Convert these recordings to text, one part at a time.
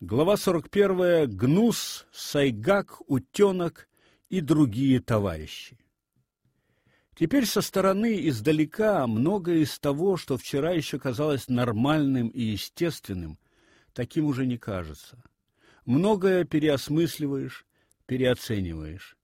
Глава 41. Гнус, Сайгак, Утенок и другие товарищи. Теперь со стороны издалека многое из того, что вчера еще казалось нормальным и естественным, таким уже не кажется. Многое переосмысливаешь, переоцениваешь.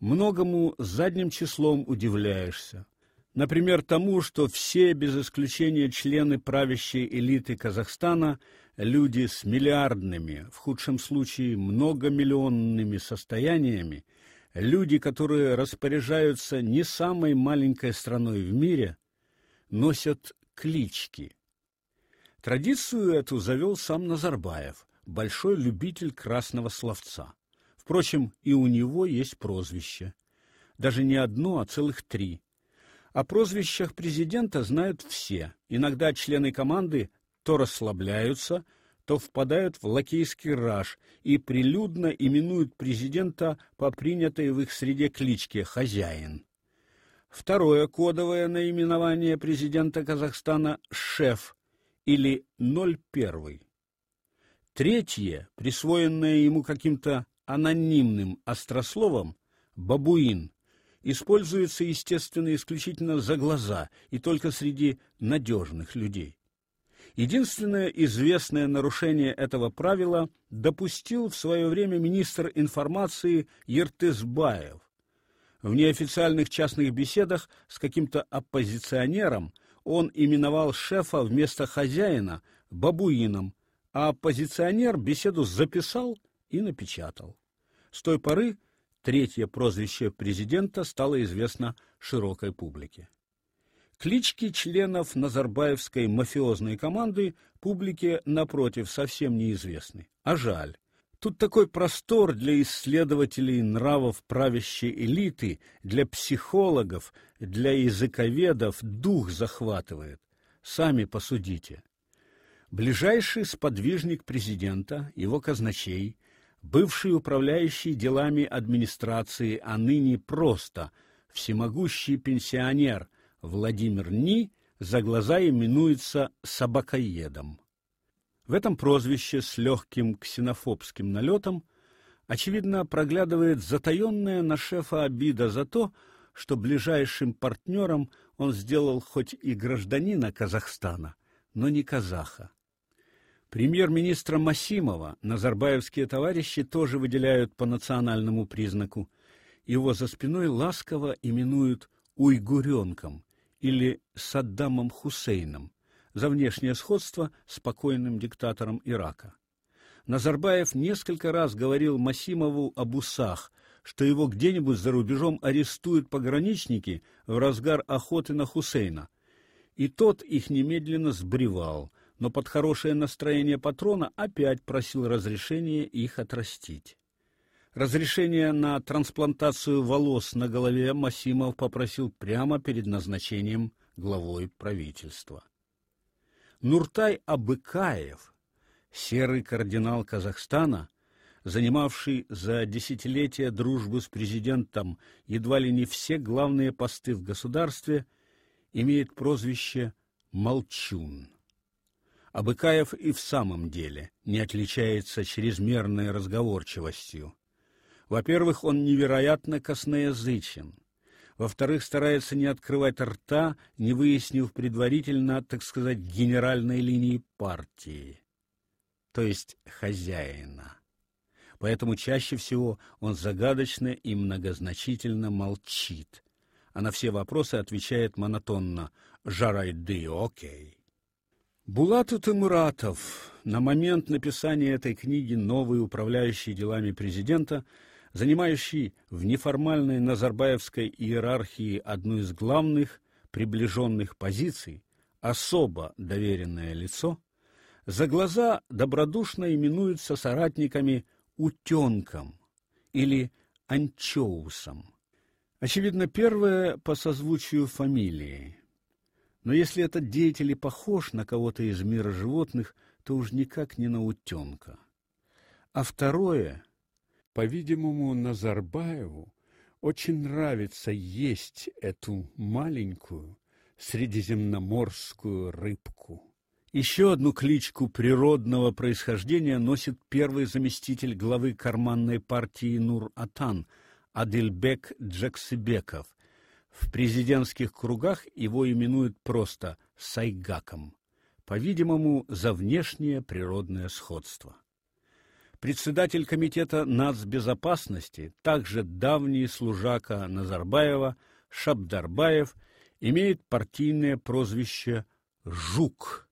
Многому задним числом удивляешься. Например, тому, что все без исключения члены правящей элиты Казахстана люди с миллиардными, в худшем случае многомиллионными состояниями, люди, которые распоряжаются не самой маленькой страной в мире, носят клички. Традицию эту завел сам Назарбаев, большой любитель красного словца. Впрочем, и у него есть прозвище. Даже не одно, а целых три. О прозвищах президента знают все. Иногда члены команды то расслабляются, то впадают в лакейский раж и прилюдно именуют президента по принятой в их среде кличке «хозяин». Второе кодовое наименование президента Казахстана «шеф» или «01». Третье, присвоенное ему каким-то анонимным острословом, «бабуин», используется, естественно, исключительно за глаза и только среди надежных людей. Единственное известное нарушение этого правила допустил в свое время министр информации Ертысбаев. В неофициальных частных беседах с каким-то оппозиционером он именовал шефа вместо хозяина бабуином, а оппозиционер беседу записал и напечатал. С той поры третье прозвище президента стало известно широкой публике. Клички членов Назарбаевской мафиозной команды публике напротив совсем неизвестны. А жаль. Тут такой простор для исследователей нравов правящей элиты, для психологов, для языковедов дух захватывает. Сами посудите. Ближайший сподвижник президента, его казначей, бывший управляющий делами администрации, а ныне просто всемогущий пенсионер – Владимир Ни за глаза именуется собакоедом. В этом прозвище с легким ксенофобским налетом очевидно проглядывает затаенная на шефа обида за то, что ближайшим партнером он сделал хоть и гражданина Казахстана, но не казаха. Премьер-министра Масимова назарбаевские товарищи тоже выделяют по национальному признаку. Его за спиной ласково именуют уйгуренком, или Саддамом Хусейном за внешнее сходство с покойным диктатором Ирака. Назарбаев несколько раз говорил Масимову об усах, что его где-нибудь за рубежом арестуют пограничники в разгар охоты на Хусейна. И тот их немедленно сбривал, но под хорошее настроение патрона опять просил разрешения их отрастить. Разрешение на трансплантацию волос на голове Масимов попросил прямо перед назначением главой правительства. Нуртай Абыкаев, серый кардинал Казахстана, занимавший за десятилетия дружбы с президентом едва ли не все главные посты в государстве, имеет прозвище Молчун. Абыкаев и в самом деле не отличается чрезмерной разговорчивостью. Во-первых, он невероятно косноязычен. Во-вторых, старается не открывать рта, не выяснив предварительно, так сказать, генеральной линии партии, то есть хозяина. Поэтому чаще всего он загадочно и многозначительно молчит, а на все вопросы отвечает монотонно «Жарайды, окей». Булат Тимуратов, на момент написания этой книги новый управляющий делами президента – занимающий в неформальной назарбаевской иерархии одну из главных приближенных позиций, особо доверенное лицо, за глаза добродушно именуется соратниками утенком или анчоусом. Очевидно, первое по созвучию фамилии. Но если этот деятель и похож на кого-то из мира животных, то уж никак не на утенка. А второе по-видимому, Назарбаеву очень нравится есть эту маленькую средиземноморскую рыбку Еще одну кличку природного происхождения носит первый заместитель главы карманной партии Нур-Атан Адильбек Джаксибеков. В президентских кругах его именуют просто Сайгаком, по-видимому, за внешнее природное сходство. Председатель комитета нацбезопасности, также давний служака Назарбаева, Шабдарбаев, имеет партийное прозвище «Жук».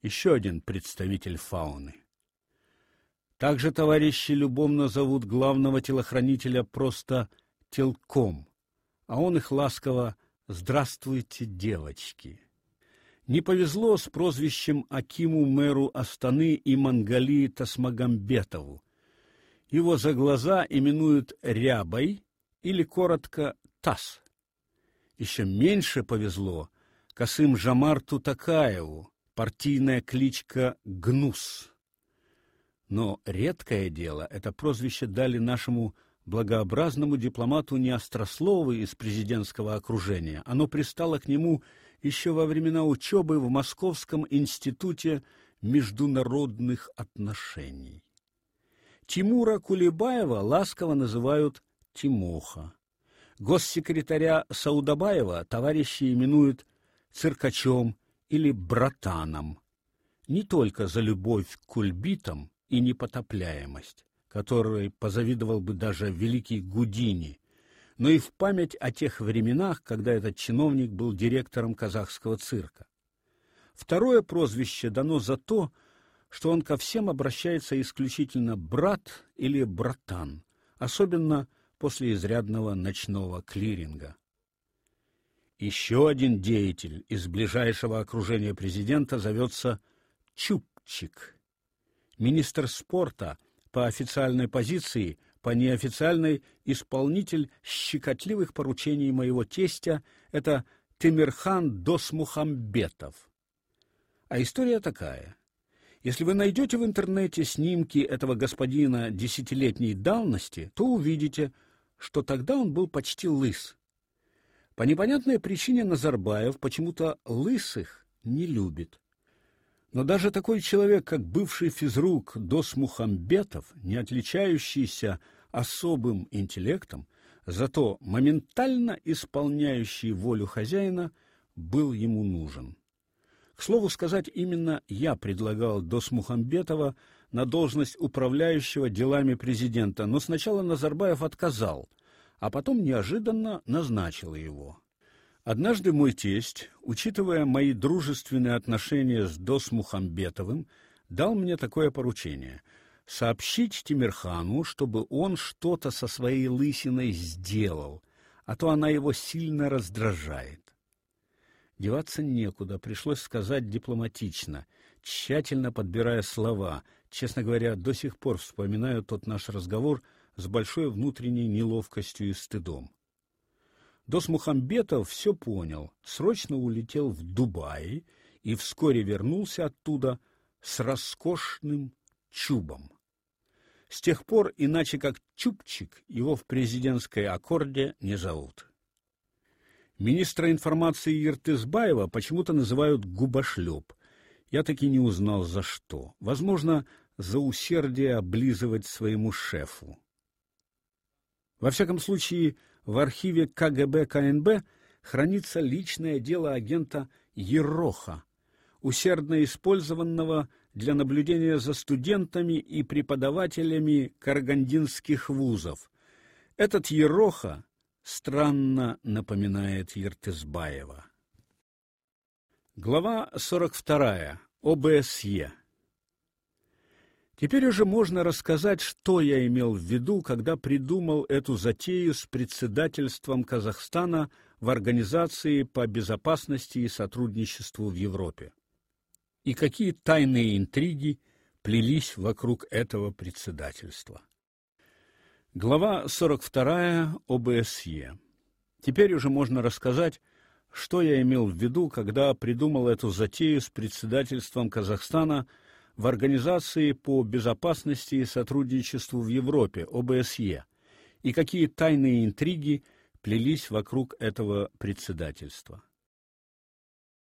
Еще один представитель фауны. Также товарищи любовно зовут главного телохранителя просто Телком, а он их ласково «Здравствуйте, девочки». Не повезло с прозвищем Акиму мэру Астаны и Мангалии Тасмагамбетову. Его за глаза именуют Рябой или коротко Тас. Еще меньше повезло Касым Жамарту Такаеву, партийная кличка Гнус. Но редкое дело это прозвище дали нашему благообразному дипломату не Острослову из президентского окружения. Оно пристало к нему еще во времена учебы в Московском институте международных отношений. Тимура Кулебаева ласково называют Тимоха. Госсекретаря Саудабаева товарищи именуют циркачом или братаном. Не только за любовь к кульбитам и непотопляемость, которой позавидовал бы даже великий Гудини, но и в память о тех временах, когда этот чиновник был директором казахского цирка. Второе прозвище дано за то, что он ко всем обращается исключительно брат или братан, особенно после изрядного ночного клиринга. Еще один деятель из ближайшего окружения президента зовется Чупчик. Министр спорта по официальной позиции – по неофициальной исполнитель щекотливых поручений моего тестя это Темирхан Досмухамбетов. А история такая: если вы найдете в интернете снимки этого господина десятилетней давности, то увидите, что тогда он был почти лыс. По непонятной причине Назарбаев почему-то лысых не любит. Но даже такой человек, как бывший физрук Дос Мухамбетов, не отличающийся особым интеллектом, зато моментально исполняющий волю хозяина, был ему нужен. К слову сказать, именно я предлагал Дос Мухамбетова на должность управляющего делами президента, но сначала Назарбаев отказал, а потом неожиданно назначил его. Однажды мой тесть, учитывая мои дружественные отношения с Дос Мухамбетовым, дал мне такое поручение сообщить Тимирхану, чтобы он что-то со своей лысиной сделал, а то она его сильно раздражает. Деваться некуда, пришлось сказать дипломатично, тщательно подбирая слова. Честно говоря, до сих пор вспоминаю тот наш разговор с большой внутренней неловкостью и стыдом. Досмухамбетов все понял, срочно улетел в Дубай и вскоре вернулся оттуда с роскошным чубом. С тех пор иначе как Чубчик его в президентской аккорде не зовут. Министра информации Ертысбаева почему-то называют губошлеп. Я таки не узнал за что. Возможно, за усердие облизывать своему шефу. Во всяком случае, в архиве КГБ КНБ хранится личное дело агента Ероха, усердно использованного для наблюдения за студентами и преподавателями карагандинских вузов. Этот Ероха странно напоминает Ертысбаева. Глава 42. ОБСЕ. Теперь уже можно рассказать, что я имел в виду, когда придумал эту затею с председательством Казахстана в Организации по безопасности и сотрудничеству в Европе. И какие тайные интриги плелись вокруг этого председательства. Глава 42 ОБСЕ. Теперь уже можно рассказать, что я имел в виду, когда придумал эту затею с председательством Казахстана – в Организации по безопасности и сотрудничеству в Европе, ОБСЕ, и какие тайные интриги плелись вокруг этого председательства.